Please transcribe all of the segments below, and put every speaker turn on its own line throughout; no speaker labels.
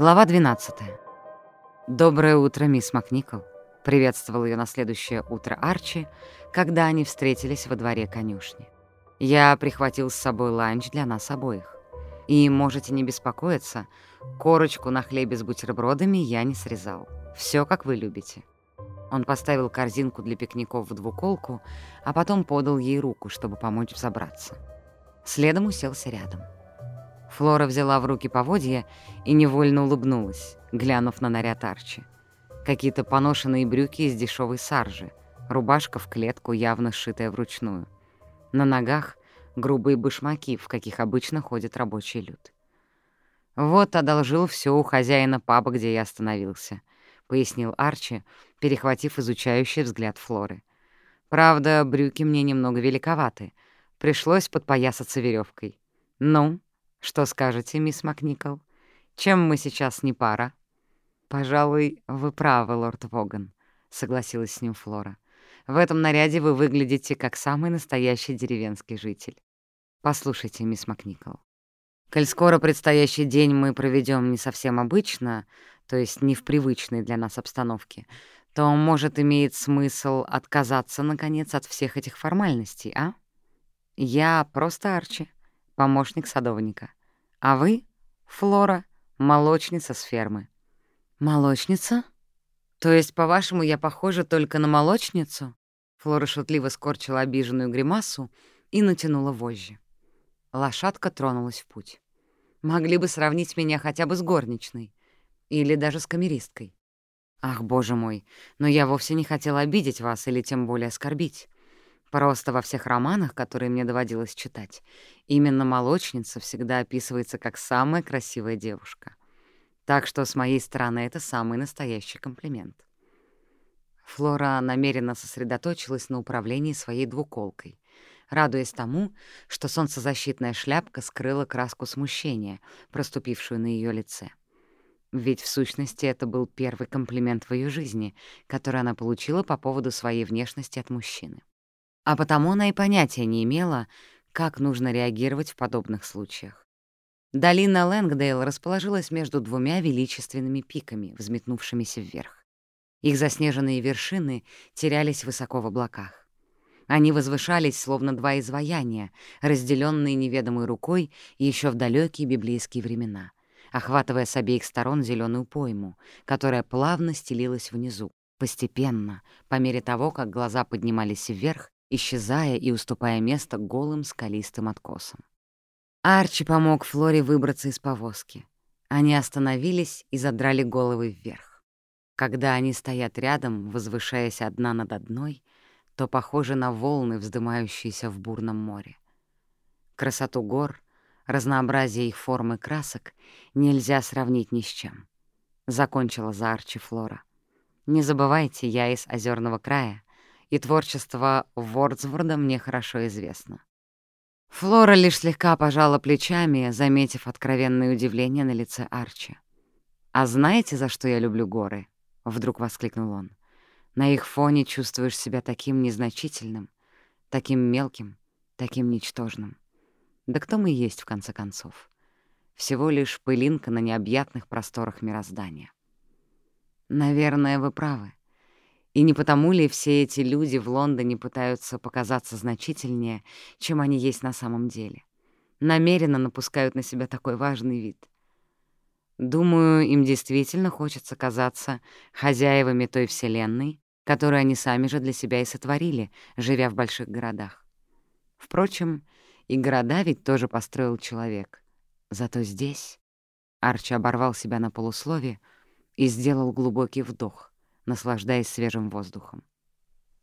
Глава 12. «Доброе утро, мисс Макникол», — приветствовал ее на следующее утро Арчи, когда они встретились во дворе конюшни. «Я прихватил с собой ланч для нас обоих. И можете не беспокоиться, корочку на хлебе с бутербродами я не срезал. Все, как вы любите». Он поставил корзинку для пикников в двуколку, а потом подал ей руку, чтобы помочь взобраться. Следом уселся рядом. Флора взяла в руки поводья и невольно улыбнулась, глянув на наряд Арчи. Какие-то поношенные брюки из дешевой саржи, рубашка в клетку, явно сшитая вручную. На ногах грубые башмаки, в каких обычно ходит рабочий люд. «Вот одолжил все у хозяина паба, где я остановился», — пояснил Арчи, перехватив изучающий взгляд Флоры. «Правда, брюки мне немного великоваты. Пришлось подпоясаться веревкой. Ну, что скажете, мисс Макникол? Чем мы сейчас не пара?» «Пожалуй, вы правы, лорд Воган», — согласилась с ним Флора. «В этом наряде вы выглядите как самый настоящий деревенский житель. Послушайте, мисс Макникол, коль скоро предстоящий день мы проведем не совсем обычно, то есть не в привычной для нас обстановке, то, может, имеет смысл отказаться, наконец, от всех этих формальностей, а? Я просто Арчи, помощник садовника. А вы — Флора, молочница с фермы. «Молочница? То есть, по-вашему, я похожа только на молочницу?» Флора шутливо скорчила обиженную гримасу и натянула вожжи. Лошадка тронулась в путь. «Могли бы сравнить меня хотя бы с горничной. Или даже с камеристкой. Ах, боже мой, но я вовсе не хотела обидеть вас или тем более оскорбить. Просто во всех романах, которые мне доводилось читать, именно молочница всегда описывается как самая красивая девушка. Так что с моей стороны это самый настоящий комплимент. Флора намеренно сосредоточилась на управлении своей двуколкой, радуясь тому, что солнцезащитная шляпка скрыла краску смущения, проступившую на ее лице. Ведь в сущности это был первый комплимент в ее жизни, который она получила по поводу своей внешности от мужчины. А потому она и понятия не имела, как нужно реагировать в подобных случаях. Долина Лэнгдейл расположилась между двумя величественными пиками, взметнувшимися вверх. Их заснеженные вершины терялись высоко в облаках. Они возвышались, словно два изваяния, разделенные неведомой рукой еще в далекие библейские времена, охватывая с обеих сторон зеленую пойму, которая плавно стелилась внизу, постепенно, по мере того, как глаза поднимались вверх, исчезая и уступая место голым скалистым откосам. Арчи помог Флоре выбраться из повозки. Они остановились и задрали головы вверх. Когда они стоят рядом, возвышаясь одна над одной, то похожи на волны, вздымающиеся в бурном море. Красоту гор, разнообразие их форм и красок нельзя сравнить ни с чем. Закончила за Арчи Флора. Не забывайте, я из озерного края, и творчество Вордсворда мне хорошо известно. Флора лишь слегка пожала плечами, заметив откровенное удивление на лице Арчи. «А знаете, за что я люблю горы?» — вдруг воскликнул он. «На их фоне чувствуешь себя таким незначительным, таким мелким, таким ничтожным. Да кто мы есть, в конце концов? Всего лишь пылинка на необъятных просторах мироздания». «Наверное, вы правы», и не потому ли все эти люди в Лондоне пытаются показаться значительнее, чем они есть на самом деле? Намеренно напускают на себя такой важный вид. Думаю, им действительно хочется казаться хозяевами той вселенной, которую они сами же для себя и сотворили, живя в больших городах. Впрочем, и города ведь тоже построил человек. Зато здесь... Арчи оборвал себя на полуслове и сделал глубокий вдох наслаждаясь свежим воздухом.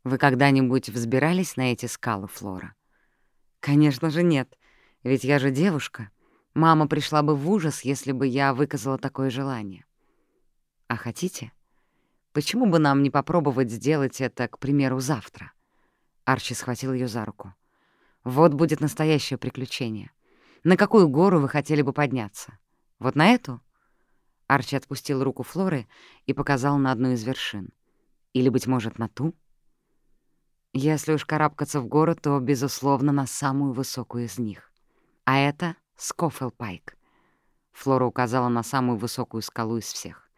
«Вы когда-нибудь взбирались на эти скалы, Флора?» «Конечно же нет, ведь я же девушка. Мама пришла бы в ужас, если бы я выказала такое желание». «А хотите? Почему бы нам не попробовать сделать это, к примеру, завтра?» Арчи схватил ее за руку. «Вот будет настоящее приключение. На какую гору вы хотели бы подняться? Вот на эту?» Арчи отпустил руку Флоры и показал на одну из вершин. Или, быть может, на ту? Если уж карабкаться в горы, то, безусловно, на самую высокую из них. А это Скофелл Пайк. Флора указала на самую высокую скалу из всех.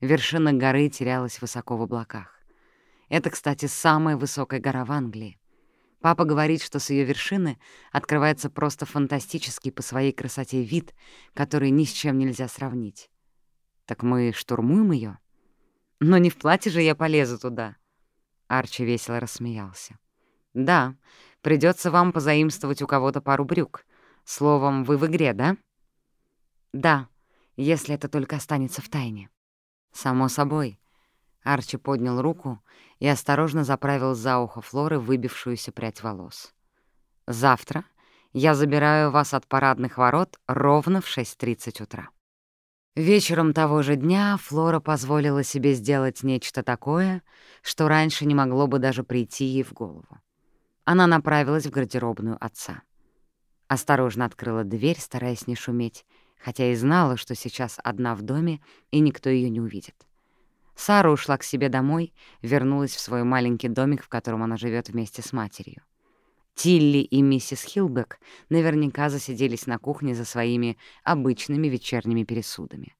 Вершина горы терялась высоко в облаках. Это, кстати, самая высокая гора в Англии. Папа говорит, что с ее вершины открывается просто фантастический по своей красоте вид, который ни с чем нельзя сравнить. Так мы штурмуем ее? Но не в платье же я полезу туда. Арчи весело рассмеялся. Да, придется вам позаимствовать у кого-то пару брюк. Словом, вы в игре, да? Да, если это только останется в тайне. Само собой. Арчи поднял руку и осторожно заправил за ухо Флоры выбившуюся прядь волос. «Завтра я забираю вас от парадных ворот ровно в 6.30 утра». Вечером того же дня Флора позволила себе сделать нечто такое, что раньше не могло бы даже прийти ей в голову. Она направилась в гардеробную отца. Осторожно открыла дверь, стараясь не шуметь, хотя и знала, что сейчас одна в доме, и никто ее не увидит. Сара ушла к себе домой, вернулась в свой маленький домик, в котором она живет вместе с матерью. Тилли и миссис Хилбек наверняка засиделись на кухне за своими обычными вечерними пересудами.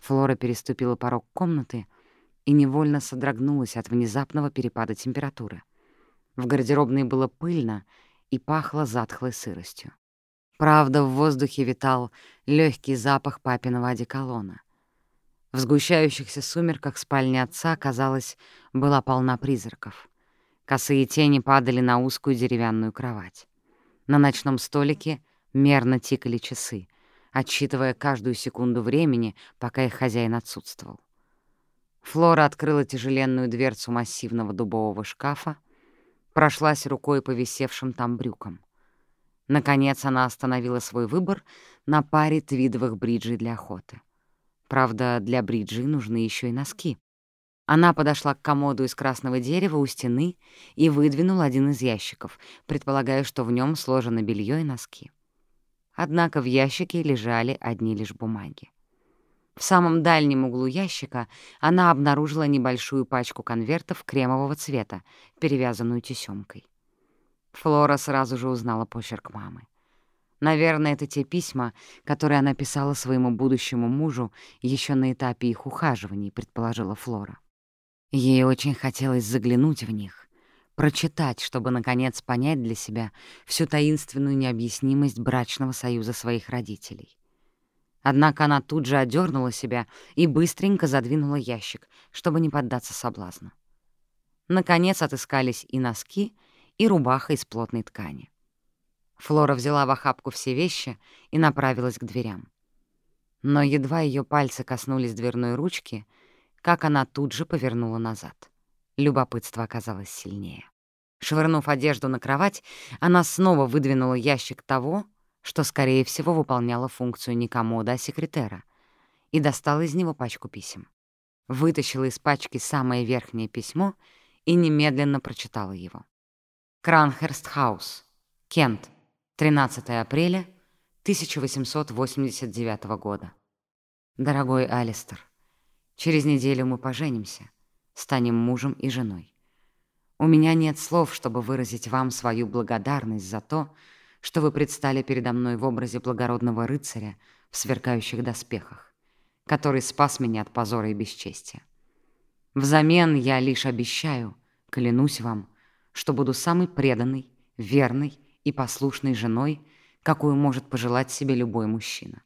Флора переступила порог комнаты и невольно содрогнулась от внезапного перепада температуры. В гардеробной было пыльно и пахло затхлой сыростью. Правда, в воздухе витал легкий запах папиного одеколона. В сгущающихся сумерках спальня отца, казалось, была полна призраков. Косые тени падали на узкую деревянную кровать. На ночном столике мерно тикали часы, отсчитывая каждую секунду времени, пока их хозяин отсутствовал. Флора открыла тяжеленную дверцу массивного дубового шкафа, прошлась рукой по висевшим там брюкам. Наконец она остановила свой выбор на паре твидовых бриджей для охоты. Правда, для бриджи нужны еще и носки. Она подошла к комоду из красного дерева у стены и выдвинула один из ящиков, предполагая, что в нем сложено белье и носки. Однако в ящике лежали одни лишь бумаги. В самом дальнем углу ящика она обнаружила небольшую пачку конвертов кремового цвета, перевязанную тесёмкой. Флора сразу же узнала почерк мамы. Наверное, это те письма, которые она писала своему будущему мужу еще на этапе их ухаживаний, предположила Флора. Ей очень хотелось заглянуть в них, прочитать, чтобы, наконец, понять для себя всю таинственную необъяснимость брачного союза своих родителей. Однако она тут же одернула себя и быстренько задвинула ящик, чтобы не поддаться соблазну. Наконец отыскались и носки, и рубаха из плотной ткани. Флора взяла в охапку все вещи и направилась к дверям. Но едва ее пальцы коснулись дверной ручки, как она тут же повернула назад. Любопытство оказалось сильнее. Швырнув одежду на кровать, она снова выдвинула ящик того, что, скорее всего, выполняло функцию не комода, а секретера, и достала из него пачку писем. Вытащила из пачки самое верхнее письмо и немедленно прочитала его. «Кранхерст-хаус, Кент, 13 апреля 1889 года. Дорогой Алистер, через неделю мы поженимся, станем мужем и женой. У меня нет слов, чтобы выразить вам свою благодарность за то, что вы предстали передо мной в образе благородного рыцаря в сверкающих доспехах, который спас меня от позора и бесчестия. Взамен я лишь обещаю, клянусь вам, что буду самый преданный, верный и послушной женой, какую может пожелать себе любой мужчина.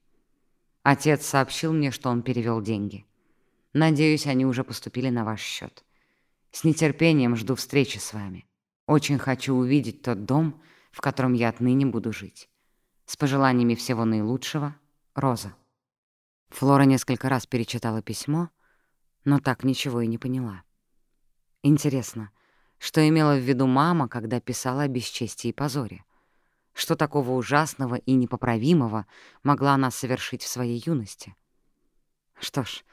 Отец сообщил мне, что он перевел деньги. Надеюсь, они уже поступили на ваш счет. С нетерпением жду встречи с вами. Очень хочу увидеть тот дом, в котором я отныне буду жить. С пожеланиями всего наилучшего, Роза. Флора несколько раз перечитала письмо, но так ничего и не поняла. Интересно, что имела в виду мама, когда писала о бесчестии и позоре? Что такого ужасного и непоправимого могла она совершить в своей юности? Что ж,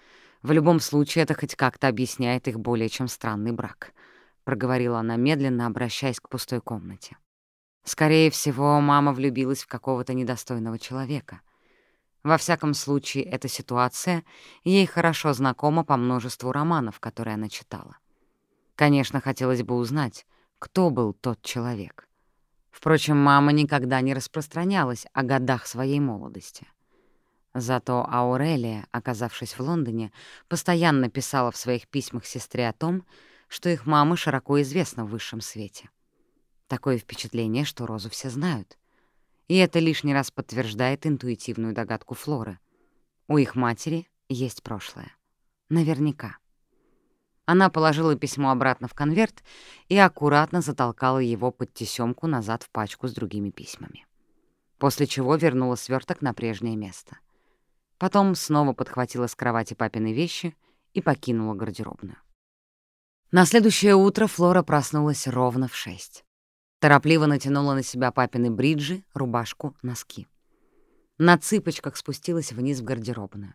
в любом случае это хоть как-то объясняет их более чем странный брак, проговорила она медленно, обращаясь к пустой комнате. Скорее всего, мама влюбилась в какого-то недостойного человека. Во всяком случае, эта ситуация ей хорошо знакома по множеству романов, которые она читала. Конечно, хотелось бы узнать, кто был тот человек. Впрочем, мама никогда не распространялась о годах своей молодости. Зато Аурелия, оказавшись в Лондоне, постоянно писала в своих письмах сестре о том, что их мама широко известна в высшем свете. Такое впечатление, что Розу все знают. И это лишний раз подтверждает интуитивную догадку Флоры. У их матери есть прошлое. Наверняка. Она положила письмо обратно в конверт и аккуратно затолкала его под тесёмку назад в пачку с другими письмами. После чего вернула сверток на прежнее место. Потом снова подхватила с кровати папины вещи и покинула гардеробную. На следующее утро Флора проснулась ровно в шесть. Торопливо натянула на себя папины бриджи, рубашку, носки. На цыпочках спустилась вниз в гардеробную.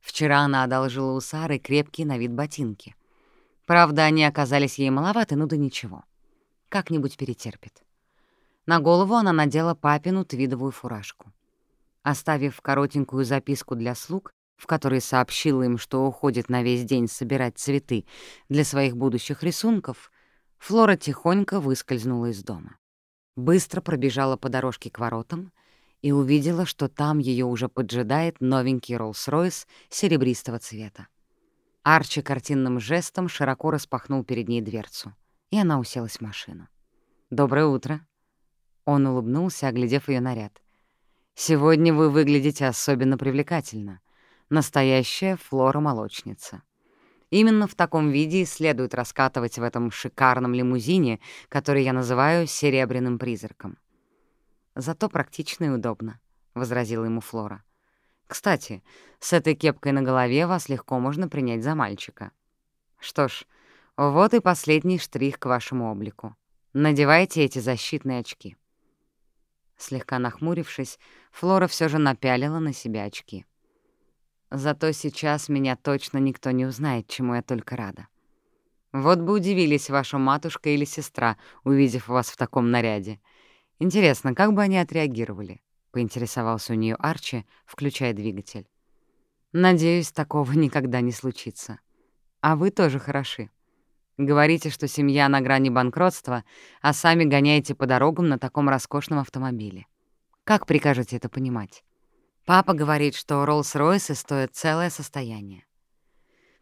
Вчера она одолжила у Сары крепкие на вид ботинки. Правда, они оказались ей маловаты, ну да ничего. Как-нибудь перетерпит. На голову она надела папину твидовую фуражку. Оставив коротенькую записку для слуг, в которой сообщила им, что уходит на весь день собирать цветы для своих будущих рисунков, Флора тихонько выскользнула из дома. Быстро пробежала по дорожке к воротам и увидела, что там ее уже поджидает новенький Роллс-Ройс серебристого цвета. Арчи картинным жестом широко распахнул перед ней дверцу, и она уселась в машину. «Доброе утро!» Он улыбнулся, оглядев ее наряд. Сегодня вы выглядите особенно привлекательно. Настоящая флора-молочница. Именно в таком виде следует раскатывать в этом шикарном лимузине, который я называю «серебряным призраком». «Зато практично и удобно», — возразила ему Флора. «Кстати, с этой кепкой на голове вас легко можно принять за мальчика. Что ж, вот и последний штрих к вашему облику. Надевайте эти защитные очки». Слегка нахмурившись, Флора все же напялила на себя очки. Зато сейчас меня точно никто не узнает, чему я только рада. Вот бы удивились ваша матушка или сестра, увидев вас в таком наряде. Интересно, как бы они отреагировали? Поинтересовался у нее Арчи, включая двигатель. Надеюсь, такого никогда не случится. А вы тоже хороши. Говорите, что семья на грани банкротства, а сами гоняете по дорогам на таком роскошном автомобиле. Как прикажете это понимать? Папа говорит, что Роллс-Ройсы стоят целое состояние.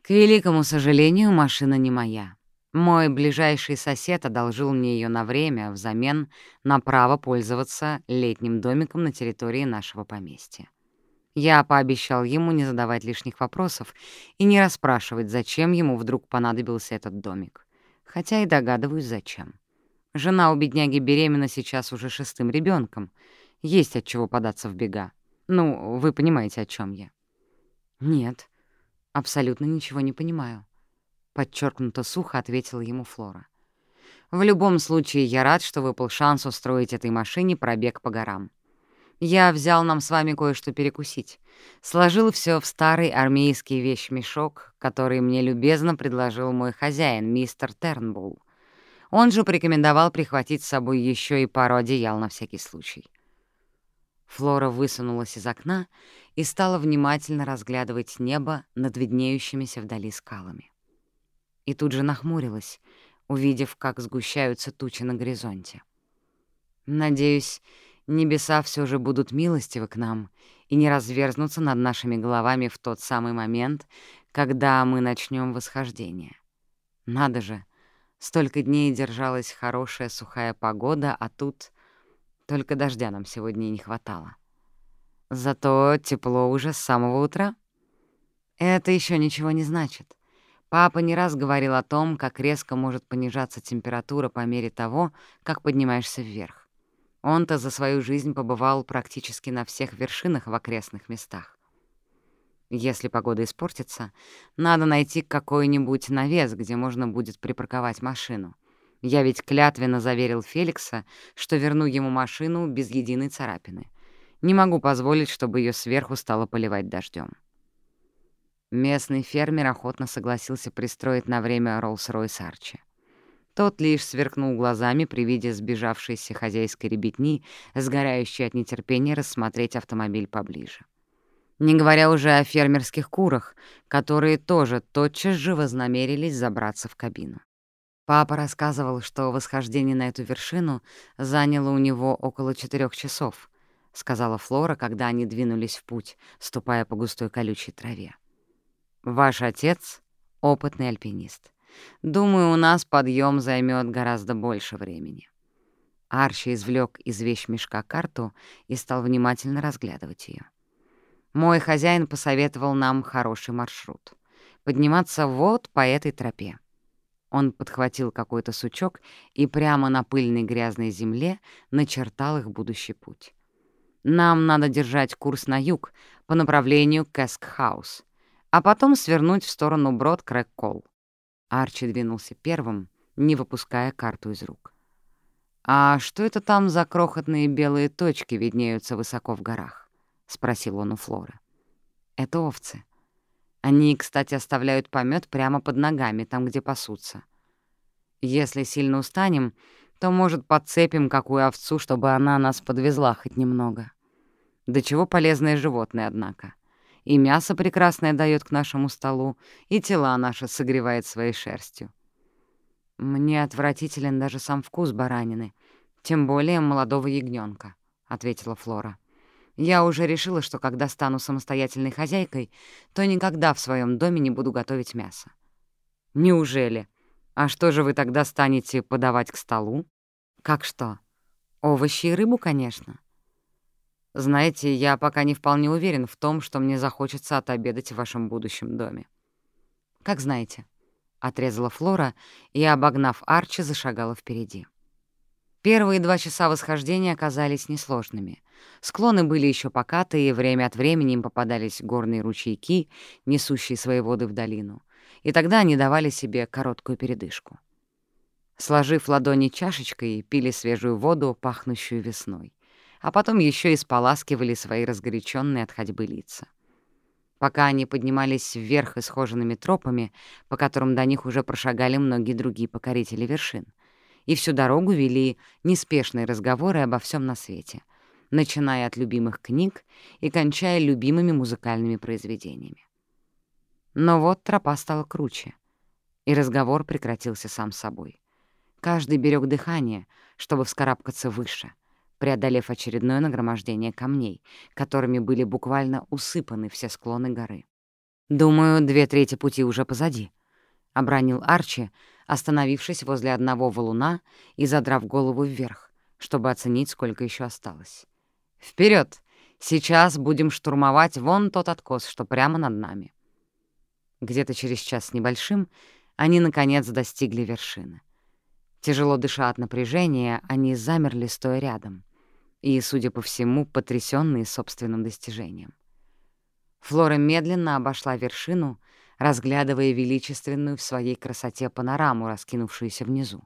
К великому сожалению, машина не моя. Мой ближайший сосед одолжил мне ее на время взамен на право пользоваться летним домиком на территории нашего поместья. Я пообещал ему не задавать лишних вопросов и не расспрашивать, зачем ему вдруг понадобился этот домик. Хотя и догадываюсь, зачем. Жена у бедняги беременна сейчас уже шестым ребенком. Есть от чего податься в бега. Ну, вы понимаете, о чем я. Нет, абсолютно ничего не понимаю. Подчеркнуто сухо ответила ему Флора. В любом случае, я рад, что выпал шанс устроить этой машине пробег по горам. Я взял нам с вами кое-что перекусить. Сложил все в старый армейский вещмешок, который мне любезно предложил мой хозяин, мистер Тернбулл. Он же порекомендовал прихватить с собой еще и пару одеял на всякий случай. Флора высунулась из окна и стала внимательно разглядывать небо над виднеющимися вдали скалами. И тут же нахмурилась, увидев, как сгущаются тучи на горизонте. Надеюсь, небеса все же будут милостивы к нам и не разверзнутся над нашими головами в тот самый момент, когда мы начнем восхождение. Надо же, столько дней держалась хорошая сухая погода, а тут только дождя нам сегодня не хватало. Зато тепло уже с самого утра. Это еще ничего не значит. Папа не раз говорил о том, как резко может понижаться температура по мере того, как поднимаешься вверх. Он-то за свою жизнь побывал практически на всех вершинах в окрестных местах. Если погода испортится, надо найти какой-нибудь навес, где можно будет припарковать машину. Я ведь клятвенно заверил Феликса, что верну ему машину без единой царапины. Не могу позволить, чтобы ее сверху стало поливать дождем. Местный фермер охотно согласился пристроить на время Роллс-Ройс Арчи. Тот лишь сверкнул глазами при виде сбежавшейся хозяйской ребятни, сгорающей от нетерпения рассмотреть автомобиль поближе. Не говоря уже о фермерских курах, которые тоже тотчас же вознамерились забраться в кабину. Папа рассказывал, что восхождение на эту вершину заняло у него около четырех часов. сказала Флора, когда они двинулись в путь, ступая по густой колючей траве. «Ваш отец — опытный альпинист. Думаю, у нас подъем займет гораздо больше времени». Арчи извлек из вещмешка карту и стал внимательно разглядывать ее. Мой хозяин посоветовал нам хороший маршрут. Подниматься вот по этой тропе. Он подхватил какой-то сучок и прямо на пыльной грязной земле начертал их будущий путь. Нам надо держать курс на юг по направлению Кэскхаус, а потом свернуть в сторону брод Крэккол. Арчи двинулся первым, не выпуская карту из рук. «А что это там за крохотные белые точки виднеются высоко в горах?» — спросил он у Флоры. «Это овцы. Они, кстати, оставляют помет прямо под ногами, там, где пасутся. Если сильно устанем, то, может, подцепим какую овцу, чтобы она нас подвезла хоть немного. До чего полезное животное, однако. И мясо прекрасное дает к нашему столу, и тела наши согревает своей шерстью. Мне отвратителен даже сам вкус баранины, тем более молодого ягнёнка, — ответила Флора. Я уже решила, что когда стану самостоятельной хозяйкой, то никогда в своем доме не буду готовить мясо. Неужели? А что же вы тогда станете подавать к столу? Как что? Овощи и рыбу, конечно. Знаете, я пока не вполне уверен в том, что мне захочется отобедать в вашем будущем доме. Как знаете, — отрезала Флора и, обогнав Арчи, зашагала впереди. Первые два часа восхождения оказались несложными. Склоны были еще покатые, время от времени им попадались горные ручейки, несущие свои воды в долину. И тогда они давали себе короткую передышку. Сложив ладони чашечкой, пили свежую воду, пахнущую весной. А потом еще и споласкивали свои разгоряченные от ходьбы лица. Пока они поднимались вверх исхоженными тропами, по которым до них уже прошагали многие другие покорители вершин — и всю дорогу вели неспешные разговоры обо всем на свете, начиная от любимых книг и кончая любимыми музыкальными произведениями. Но вот тропа стала круче, и разговор прекратился сам собой. Каждый берег дыхание, чтобы вскарабкаться выше, преодолев очередное нагромождение камней, которыми были буквально усыпаны все склоны горы. «Думаю, две трети пути уже позади», — обронил Арчи, остановившись возле одного валуна и задрав голову вверх, чтобы оценить, сколько еще осталось. Вперед! Сейчас будем штурмовать вон тот откос, что прямо над нами». Где-то через час с небольшим они, наконец, достигли вершины. Тяжело дыша от напряжения, они замерли, стоя рядом, и, судя по всему, потрясённые собственным достижением. Флора медленно обошла вершину, разглядывая величественную в своей красоте панораму, раскинувшуюся внизу.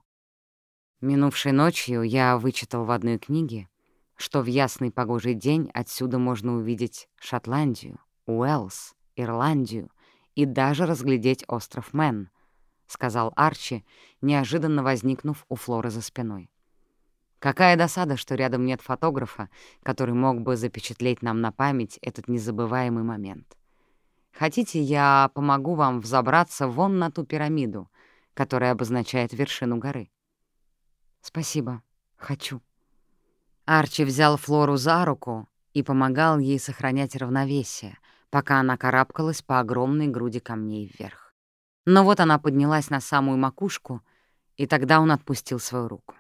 Минувшей ночью я вычитал в одной книге, что в ясный погожий день отсюда можно увидеть Шотландию, Уэллс, Ирландию и даже разглядеть остров Мэн, — сказал Арчи, неожиданно возникнув у Флоры за спиной. Какая досада, что рядом нет фотографа, который мог бы запечатлеть нам на память этот незабываемый момент. Хотите, я помогу вам взобраться вон на ту пирамиду, которая обозначает вершину горы?» «Спасибо. Хочу». Арчи взял Флору за руку и помогал ей сохранять равновесие, пока она карабкалась по огромной груди камней вверх. Но вот она поднялась на самую макушку, и тогда он отпустил свою руку.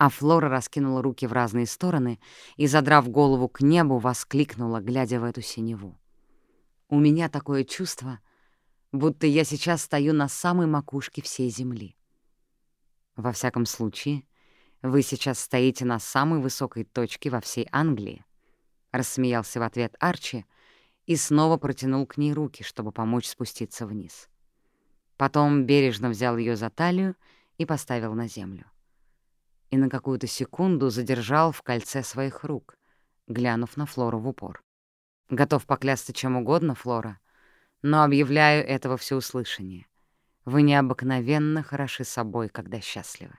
А Флора раскинула руки в разные стороны и, задрав голову к небу, воскликнула, глядя в эту синеву. У меня такое чувство, будто я сейчас стою на самой макушке всей земли. Во всяком случае, вы сейчас стоите на самой высокой точке во всей Англии, — рассмеялся в ответ Арчи и снова протянул к ней руки, чтобы помочь спуститься вниз. Потом бережно взял ее за талию и поставил на землю. И на какую-то секунду задержал в кольце своих рук, глянув на Флору в упор. Готов поклясться чем угодно, Флора, но объявляю этого всеуслышание. Вы необыкновенно хороши собой, когда счастливы.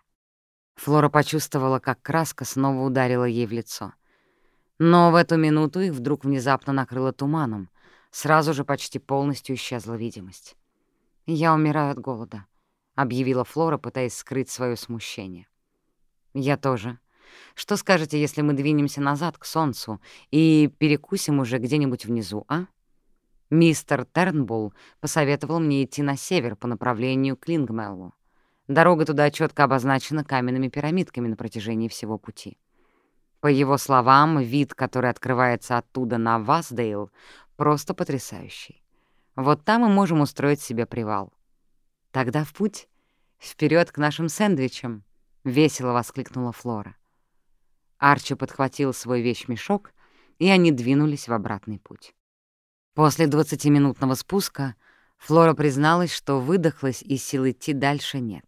Флора почувствовала, как краска снова ударила ей в лицо. Но в эту минуту их вдруг внезапно накрыло туманом, сразу же почти полностью исчезла видимость. «Я умираю от голода», — объявила Флора, пытаясь скрыть свое смущение. «Я тоже. Что скажете, если мы двинемся назад к солнцу и перекусим уже где-нибудь внизу, а? Мистер Тернбулл посоветовал мне идти на север по направлению к Лингмеллу. Дорога туда четко обозначена каменными пирамидками на протяжении всего пути. По его словам, вид, который открывается оттуда на Васдейл, просто потрясающий. Вот там мы можем устроить себе привал. Тогда в путь, вперед к нашим сэндвичам, — весело воскликнула Флора. Арчи подхватил свой вещмешок, и они двинулись в обратный путь. После двадцатиминутного спуска Флора призналась, что выдохлась и сил идти дальше нет.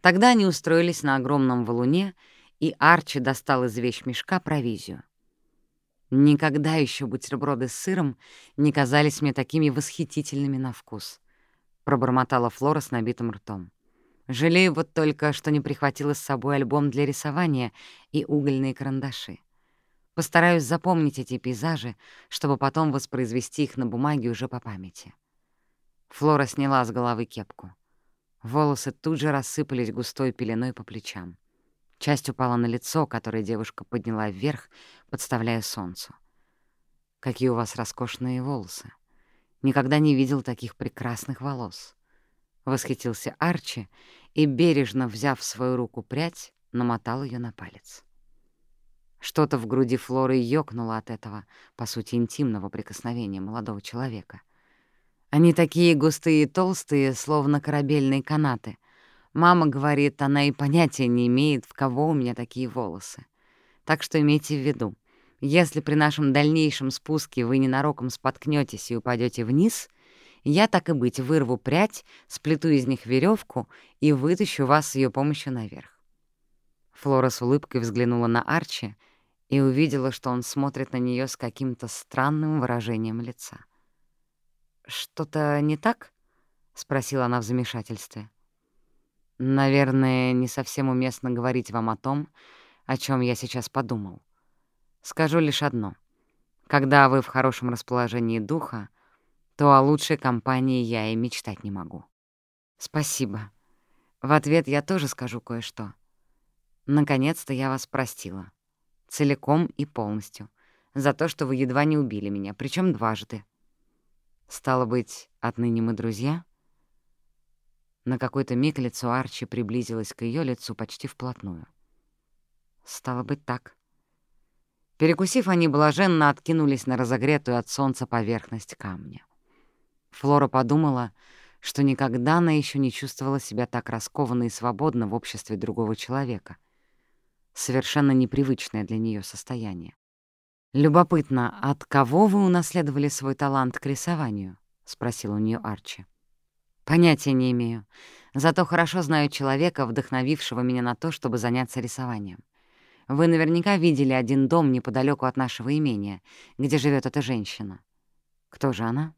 Тогда они устроились на огромном валуне, и Арчи достал из вещмешка провизию. Никогда еще бутерброды с сыром не казались мне такими восхитительными на вкус, — пробормотала Флора с набитым ртом. Жалею вот только, что не прихватила с собой альбом для рисования и угольные карандаши. Постараюсь запомнить эти пейзажи, чтобы потом воспроизвести их на бумаге уже по памяти. Флора сняла с головы кепку. Волосы тут же рассыпались густой пеленой по плечам. Часть упала на лицо, которое девушка подняла вверх, подставляя солнцу. «Какие у вас роскошные волосы! Никогда не видел таких прекрасных волос!» Восхитился Арчи и, бережно взяв свою руку прядь, намотал ее на палец. Что-то в груди Флоры ёкнуло от этого, по сути, интимного прикосновения молодого человека — они такие густые и толстые, словно корабельные канаты. Мама говорит, она и понятия не имеет, в кого у меня такие волосы. Так что имейте в виду, если при нашем дальнейшем спуске вы ненароком споткнётесь и упадёте вниз, я, так и быть, вырву прядь, сплету из них верёвку и вытащу вас с её помощью наверх. Флора с улыбкой взглянула на Арчи и увидела, что он смотрит на неё с каким-то странным выражением лица. «Что-то не так?» — спросила она в замешательстве. «Наверное, не совсем уместно говорить вам о том, о чем я сейчас подумал. Скажу лишь одно. Когда вы в хорошем расположении духа, то о лучшей компании я и мечтать не могу. Спасибо. В ответ я тоже скажу кое-что. Наконец-то я вас простила. Целиком и полностью. За то, что вы едва не убили меня, причем дважды. Стало быть, отныне мы друзья? На какой-то миг лицо Арчи приблизилось к ее лицу почти вплотную. Стало быть, так. Перекусив, они блаженно откинулись на разогретую от солнца поверхность камня. Флора подумала, что никогда она еще не чувствовала себя так раскованно и свободно в обществе другого человека. Совершенно непривычное для нее состояние. «Любопытно, от кого вы унаследовали свой талант к рисованию?» — спросил у нее Арчи. «Понятия не имею. Зато хорошо знаю человека, вдохновившего меня на то, чтобы заняться рисованием. Вы наверняка видели один дом неподалеку от нашего имения, где живет эта женщина. Кто же она?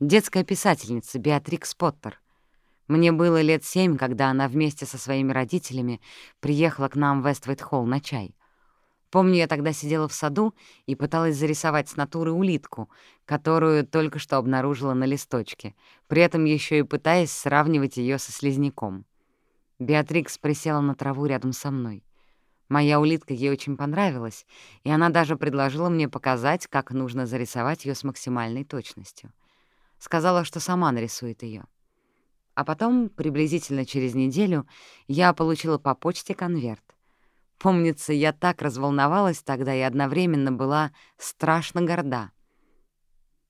Детская писательница Беатрикс Поттер. Мне было лет семь, когда она вместе со своими родителями приехала к нам в Вествейт-Холл на чай. Помню, я тогда сидела в саду и пыталась зарисовать с натуры улитку, которую только что обнаружила на листочке, при этом еще и пытаясь сравнивать ее со слизняком. Беатрикс присела на траву рядом со мной. Моя улитка ей очень понравилась, и она даже предложила мне показать, как нужно зарисовать ее с максимальной точностью. Сказала, что сама нарисует ее. А потом, приблизительно через неделю, я получила по почте конверт. Помнится, я так разволновалась тогда и одновременно была страшно горда.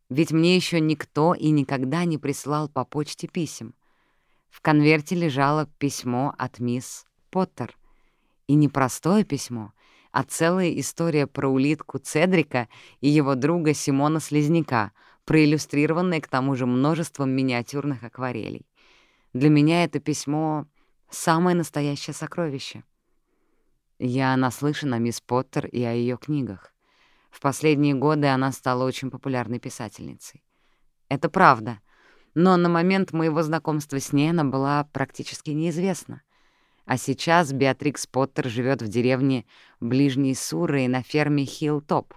Ведь мне еще никто и никогда не прислал по почте писем. В конверте лежало письмо от мисс Поттер. И не простое письмо, а целая история про улитку Цедрика и его друга Симона Слизняка, проиллюстрированная к тому же множеством миниатюрных акварелей. Для меня это письмо — самое настоящее сокровище. Я наслышана о мисс Поттер и о ее книгах. В последние годы она стала очень популярной писательницей. Это правда, но на момент моего знакомства с ней она была практически неизвестна. А сейчас Беатрикс Поттер живет в деревне ближней Суры на ферме Хиллтоп,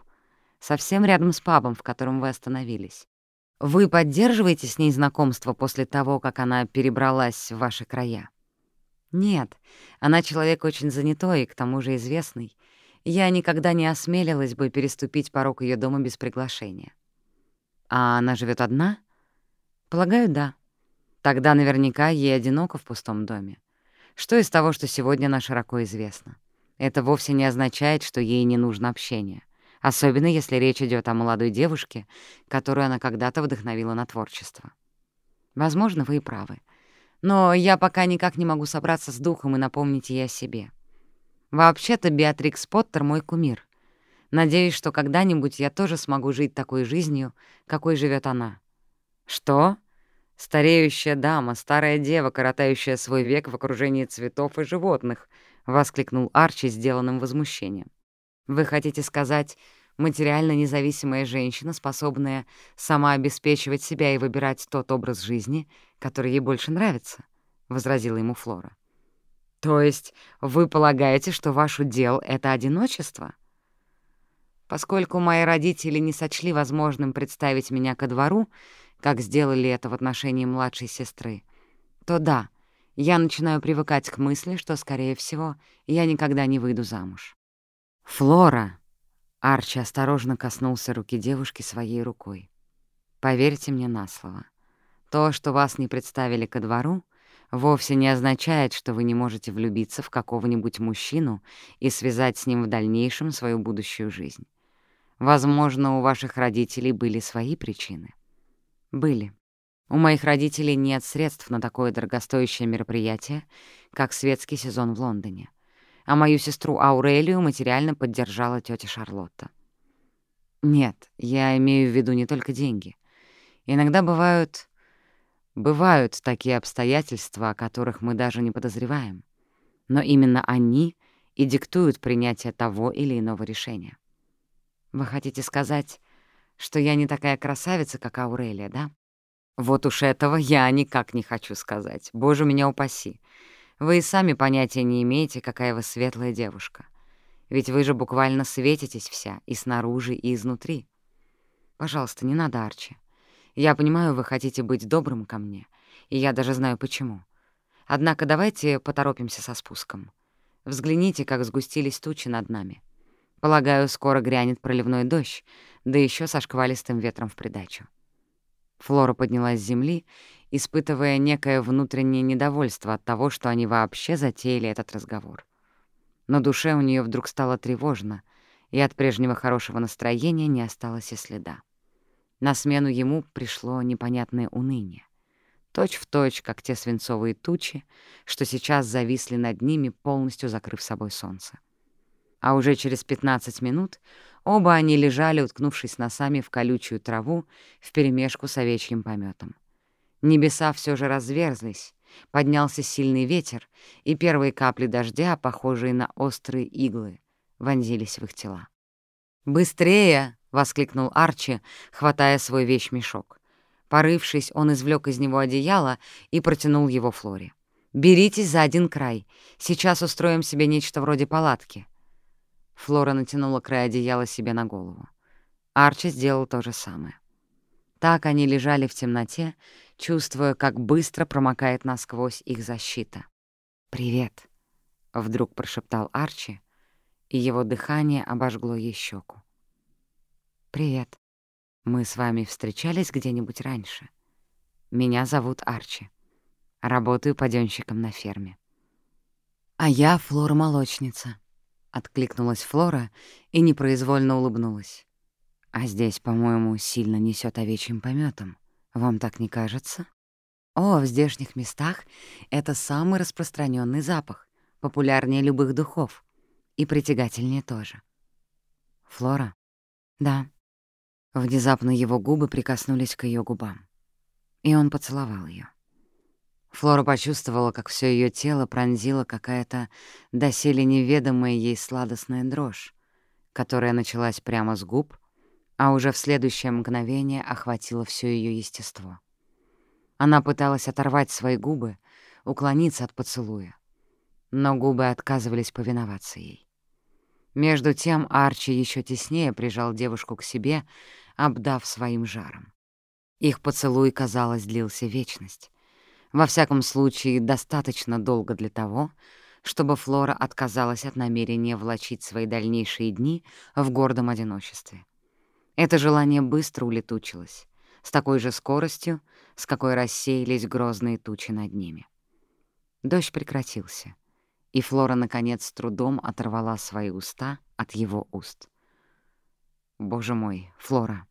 совсем рядом с пабом, в котором вы остановились. Вы поддерживаете с ней знакомство после того, как она перебралась в ваши края? Нет, она человек очень занятой и к тому же известный. Я никогда не осмелилась бы переступить порог ее дома без приглашения. А она живет одна? Полагаю, да. Тогда наверняка ей одиноко в пустом доме. Что из того, что сегодня она широко известна? Это вовсе не означает, что ей не нужно общение, особенно если речь идет о молодой девушке, которую она когда-то вдохновила на творчество. Возможно, вы и правы. Но я пока никак не могу собраться с духом и напомнить ей о себе. Вообще-то Беатрикс Поттер — мой кумир. Надеюсь, что когда-нибудь я тоже смогу жить такой жизнью, какой живет она. Что? Стареющая дама, старая дева, коротающая свой век в окружении цветов и животных, — воскликнул Арчи сделанным возмущением. Вы хотите сказать, материально независимая женщина, способная сама обеспечивать себя и выбирать тот образ жизни, который ей больше нравится, — возразила ему Флора. То есть вы полагаете, что ваш удел — это одиночество? Поскольку мои родители не сочли возможным представить меня ко двору, как сделали это в отношении младшей сестры, то да, я начинаю привыкать к мысли, что, скорее всего, я никогда не выйду замуж. «Флора!» — Арчи осторожно коснулся руки девушки своей рукой. «Поверьте мне на слово. То, что вас не представили ко двору, вовсе не означает, что вы не можете влюбиться в какого-нибудь мужчину и связать с ним в дальнейшем свою будущую жизнь. Возможно, у ваших родителей были свои причины. Были. У моих родителей нет средств на такое дорогостоящее мероприятие, как светский сезон в Лондоне. А мою сестру Аурелию материально поддержала тетя Шарлотта. Нет, я имею в виду не только деньги. Иногда бывают Бывают такие обстоятельства, о которых мы даже не подозреваем. Но именно они и диктуют принятие того или иного решения. Вы хотите сказать, что я не такая красавица, как Аурелия, да? Вот уж этого я никак не хочу сказать. Боже, меня упаси. Вы и сами понятия не имеете, какая вы светлая девушка. Ведь вы же буквально светитесь вся, и снаружи, и изнутри. Пожалуйста, не надо, Арчи. Я понимаю, вы хотите быть добрым ко мне, и я даже знаю почему. Однако давайте поторопимся со спуском. Взгляните, как сгустились тучи над нами. Полагаю, скоро грянет проливной дождь, да еще со шквалистым ветром в придачу. Флора поднялась с земли, испытывая некое внутреннее недовольство от того, что они вообще затеяли этот разговор. На душе у нее вдруг стало тревожно, и от прежнего хорошего настроения не осталось и следа. На смену ему пришло непонятное уныние. Точь в точь, как те свинцовые тучи, что сейчас зависли над ними, полностью закрыв собой солнце. А уже через 15 минут оба они лежали, уткнувшись носами в колючую траву вперемешку с овечьим пометом. Небеса все же разверзлись, поднялся сильный ветер, и первые капли дождя, похожие на острые иглы, вонзились в их тела. «Быстрее!» — воскликнул Арчи, хватая свой вещмешок. Порывшись, он извлек из него одеяло и протянул его Флоре. «Беритесь за один край. Сейчас устроим себе нечто вроде палатки». Флора натянула край одеяла себе на голову. Арчи сделал то же самое. Так они лежали в темноте, чувствуя, как быстро промокает насквозь их защита. «Привет», — вдруг прошептал Арчи, и его дыхание обожгло ей щеку. «Привет. Мы с вами встречались где-нибудь раньше? Меня зовут Арчи. Работаю падёнщиком на ферме». «А я Флора-молочница», — откликнулась Флора и непроизвольно улыбнулась. «А здесь, по-моему, сильно несёт овечьим помётом. Вам так не кажется?» «О, в здешних местах это самый распространённый запах, популярнее любых духов. И притягательнее тоже». «Флора?» «Да», Внезапно его губы прикоснулись к ее губам. И он поцеловал ее. Флора почувствовала, как все ее тело пронзила какая-то доселе неведомая ей сладостная дрожь, которая началась прямо с губ, а уже в следующее мгновение охватила все ее естество. Она пыталась оторвать свои губы, уклониться от поцелуя, но губы отказывались повиноваться ей. Между тем Арчи еще теснее прижал девушку к себе, обдав своим жаром. Их поцелуй, казалось, длился вечность. Во всяком случае, достаточно долго для того, чтобы Флора отказалась от намерения влачить свои дальнейшие дни в гордом одиночестве. Это желание быстро улетучилось, с такой же скоростью, с какой рассеялись грозные тучи над ними. Дождь прекратился, и Флора, наконец, с трудом оторвала свои уста от его уст. «Боже мой, Флора,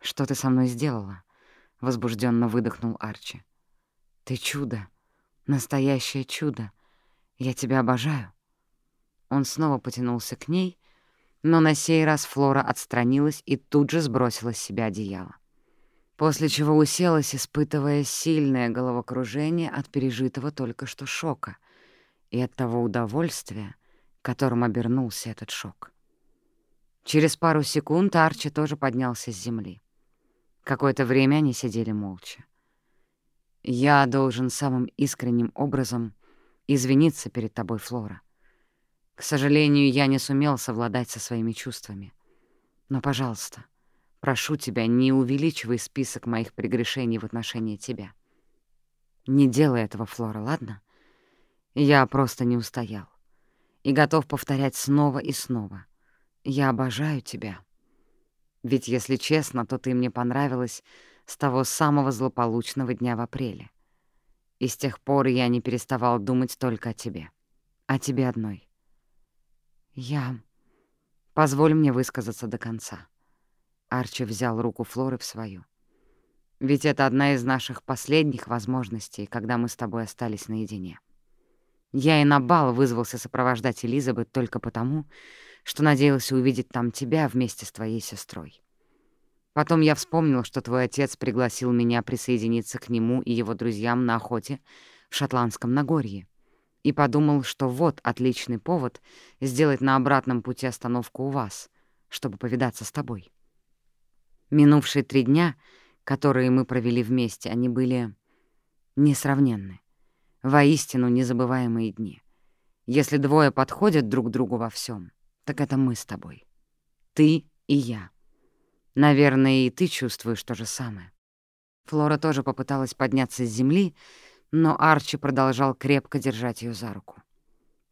что ты со мной сделала?» — возбужденно выдохнул Арчи. «Ты чудо, настоящее чудо. Я тебя обожаю». Он снова потянулся к ней, но на сей раз Флора отстранилась и тут же сбросила с себя одеяло. После чего уселась, испытывая сильное головокружение от пережитого только что шока и от того удовольствия, которым обернулся этот шок. Через пару секунд Арчи тоже поднялся с земли. Какое-то время они сидели молча. «Я должен самым искренним образом извиниться перед тобой, Флора. К сожалению, я не сумел совладать со своими чувствами. Но, пожалуйста, прошу тебя, не увеличивай список моих прегрешений в отношении тебя. Не делай этого, Флора, ладно? Я просто не устоял. И готов повторять снова и снова. Я обожаю тебя. Ведь, если честно, то ты мне понравилась с того самого злополучного дня в апреле. И с тех пор я не переставал думать только о тебе. О тебе одной. «Я... Позволь мне высказаться до конца». Арчи взял руку Флоры в свою. «Ведь это одна из наших последних возможностей, когда мы с тобой остались наедине. Я и на бал вызвался сопровождать Элизабет только потому, что надеялся увидеть там тебя вместе с твоей сестрой. Потом я вспомнил, что твой отец пригласил меня присоединиться к нему и его друзьям на охоте в Шотландском Нагорье и подумал, что вот отличный повод сделать на обратном пути остановку у вас, чтобы повидаться с тобой. Минувшие три дня, которые мы провели вместе, они были несравненны. Воистину незабываемые дни. Если двое подходят друг другу во всем, так это мы с тобой. Ты и я. Наверное, и ты чувствуешь то же самое. Флора тоже попыталась подняться с земли, но Арчи продолжал крепко держать ее за руку.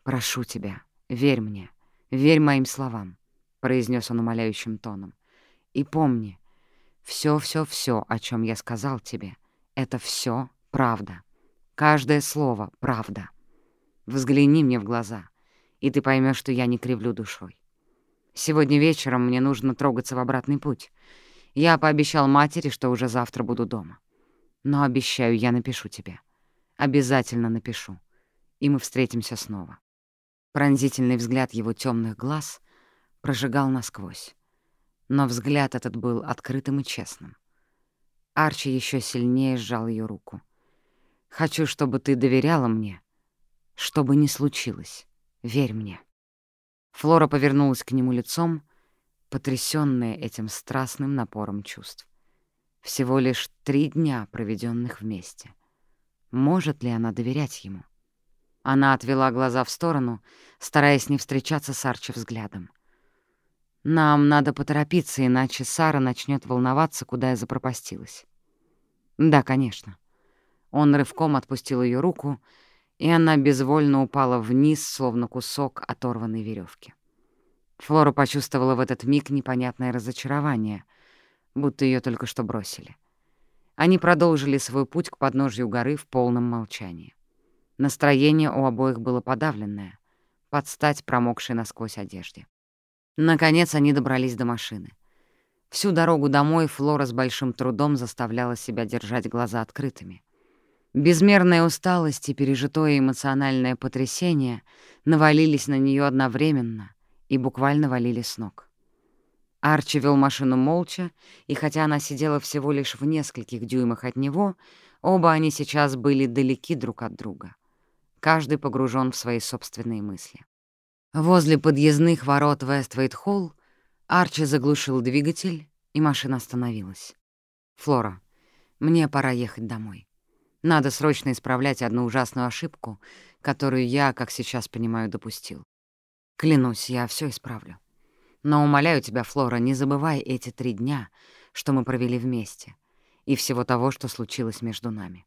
«Прошу тебя, верь мне, верь моим словам», — произнес он умоляющим тоном. «И помни, все-все-все, о чем я сказал тебе, это все правда. Каждое слово — правда. Взгляни мне в глаза, и ты поймешь, что я не кривлю душой. Сегодня вечером мне нужно трогаться в обратный путь. Я пообещал матери, что уже завтра буду дома. Но обещаю, я напишу тебе. Обязательно напишу. И мы встретимся снова. Пронзительный взгляд его темных глаз прожигал насквозь. Но взгляд этот был открытым и честным. Арчи еще сильнее сжал ее руку. «Хочу, чтобы ты доверяла мне. Что бы ни случилось, верь мне». Флора повернулась к нему лицом, потрясённая этим страстным напором чувств. Всего лишь три дня, проведенных вместе — может ли она доверять ему? Она отвела глаза в сторону, стараясь не встречаться с Арчи взглядом. «Нам надо поторопиться, иначе Сара начнет волноваться, куда я запропастилась». «Да, конечно». Он рывком отпустил ее руку, и она безвольно упала вниз, словно кусок оторванной веревки. Флора почувствовала в этот миг непонятное разочарование, будто ее только что бросили. Они продолжили свой путь к подножью горы в полном молчании. Настроение у обоих было подавленное, под стать промокшей насквозь одежде. Наконец они добрались до машины. Всю дорогу домой Флора с большим трудом заставляла себя держать глаза открытыми. Безмерная усталость и пережитое эмоциональное потрясение навалились на нее одновременно и буквально валили с ног. Арчи вел машину молча, и хотя она сидела всего лишь в нескольких дюймах от него, оба они сейчас были далеки друг от друга. Каждый погружен в свои собственные мысли. Возле подъездных ворот Вествейт-Холл Арчи заглушил двигатель, и машина остановилась. «Флора, мне пора ехать домой. Надо срочно исправлять одну ужасную ошибку, которую я, как сейчас понимаю, допустил. Клянусь, я все исправлю». Но умоляю тебя, Флора, не забывай эти три дня, что мы провели вместе, и всего того, что случилось между нами.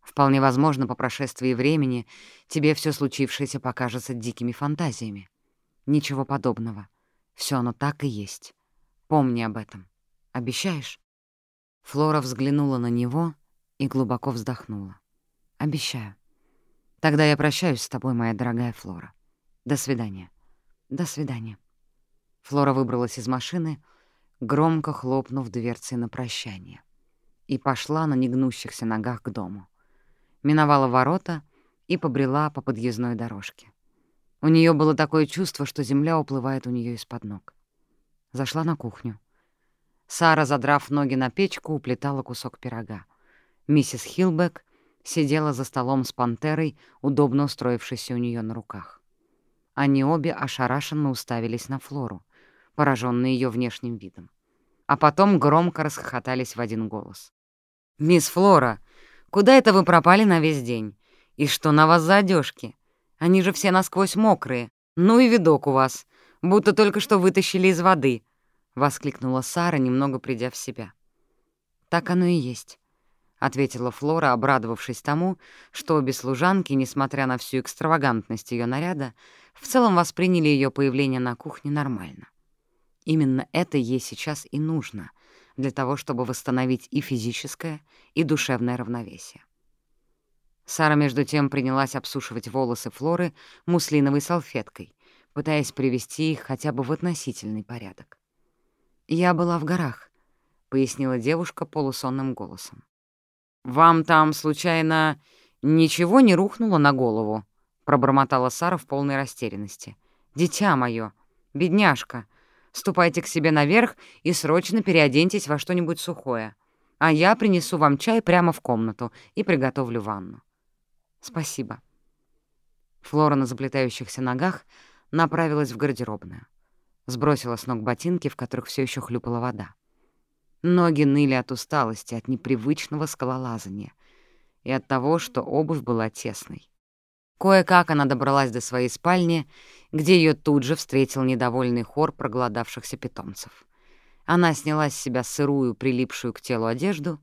Вполне возможно, по прошествии времени тебе все случившееся покажется дикими фантазиями. Ничего подобного. Все оно так и есть. Помни об этом. Обещаешь?» Флора взглянула на него и глубоко вздохнула. «Обещаю. Тогда я прощаюсь с тобой, моя дорогая Флора. До свидания. До свидания». Флора выбралась из машины, громко хлопнув дверцей на прощание, и пошла на негнущихся ногах к дому миновала ворота и побрела по подъездной дорожке. У нее было такое чувство, что земля уплывает у нее из-под ног. Зашла на кухню. Сара, задрав ноги на печку, уплетала кусок пирога. Миссис Хилбек сидела за столом с пантерой, удобно устроившейся у нее на руках. Они обе ошарашенно уставились на Флору, пораженные ее внешним видом. А потом громко расхохотались в один голос. «Мисс Флора, Куда это вы пропали на весь день? И что на вас за одежки? Они же все насквозь мокрые. Ну и видок у вас, будто только что вытащили из воды», — воскликнула Сара, немного придя в себя. «Так оно и есть», — ответила Флора, обрадовавшись тому, что обе служанки, несмотря на всю экстравагантность ее наряда, в целом восприняли ее появление на кухне нормально. Именно это ей сейчас и нужно — для того, чтобы восстановить и физическое, и душевное равновесие. Сара, между тем, принялась обсушивать волосы Флоры муслиновой салфеткой, пытаясь привести их хотя бы в относительный порядок. «Я была в горах», — пояснила девушка полусонным голосом. «Вам там, случайно, ничего не рухнуло на голову?» — пробормотала Сара в полной растерянности. «Дитя мое, бедняжка, Ступайте к себе наверх и срочно переоденьтесь во что-нибудь сухое. А я принесу вам чай прямо в комнату и приготовлю ванну. Спасибо. Флора на заплетающихся ногах направилась в гардеробную. Сбросила с ног ботинки, в которых все еще хлюпала вода. Ноги ныли от усталости, от непривычного скалолазания и от того, что обувь была тесной. Кое-как она добралась до своей спальни, где ее тут же встретил недовольный хор проголодавшихся питомцев. Она сняла с себя сырую, прилипшую к телу одежду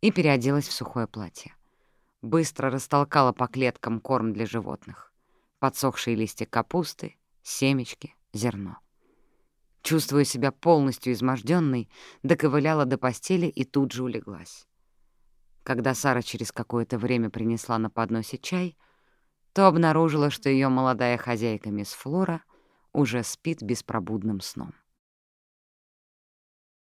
и переоделась в сухое платье. Быстро растолкала по клеткам корм для животных. Подсохшие листья капусты, семечки, зерно. Чувствуя себя полностью изможденной, доковыляла до постели и тут же улеглась. Когда Сара через какое-то время принесла на подносе чай — то обнаружила, что ее молодая хозяйка мисс Флора уже спит беспробудным сном.